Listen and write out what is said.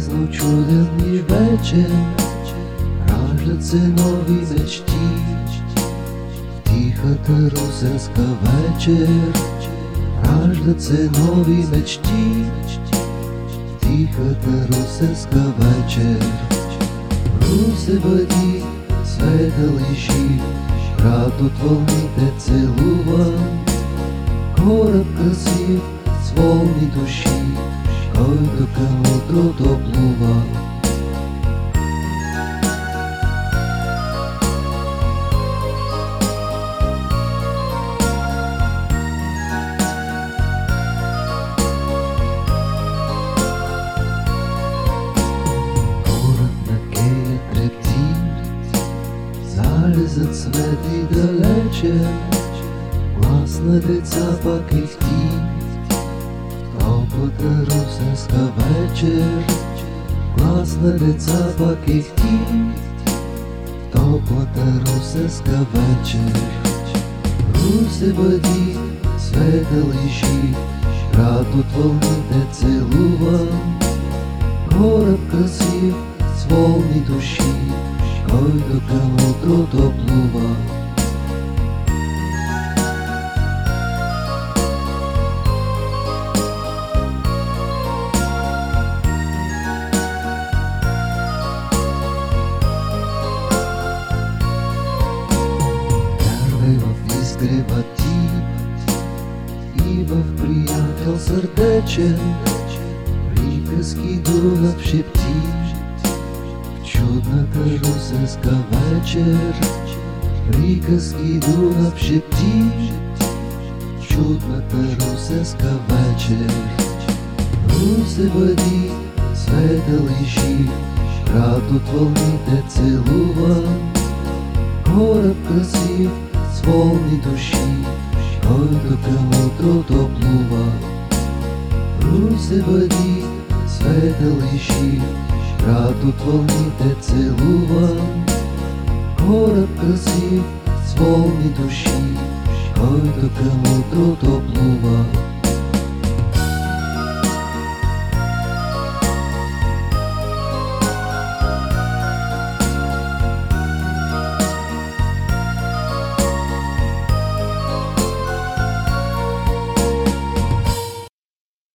znów чуден niż вечер Раждат се нови мечти В тихата русенска вечер. Раждат се нови мечти. В тихата русенска вечер. Русе бъди, светъл и жив Град от вълните целува. Кораб красив, с волни души. Киє трептить, залі зацвет і далече, власне дитя покихтіть, Тобота русинська вечер, власне дитя покихтіть, Тобота русинська вечер, Руси воді, светлищі, Раду тволните цілував, Город красив, з волні душі, Ой, до кого то доплував. Ибо в приятел сердечен, Приказки дулап шептить, Чудна та русинська вечер, Приказки дулап шептить, Чудна та русинська вечер, Руси воді, светлищі, Правду тволните цілував, Город красив, з волні душі, Той към утрото плува, се бъди, света лиши, брат от вълните целува. Кораб красив, с волни души, който към утрото плува.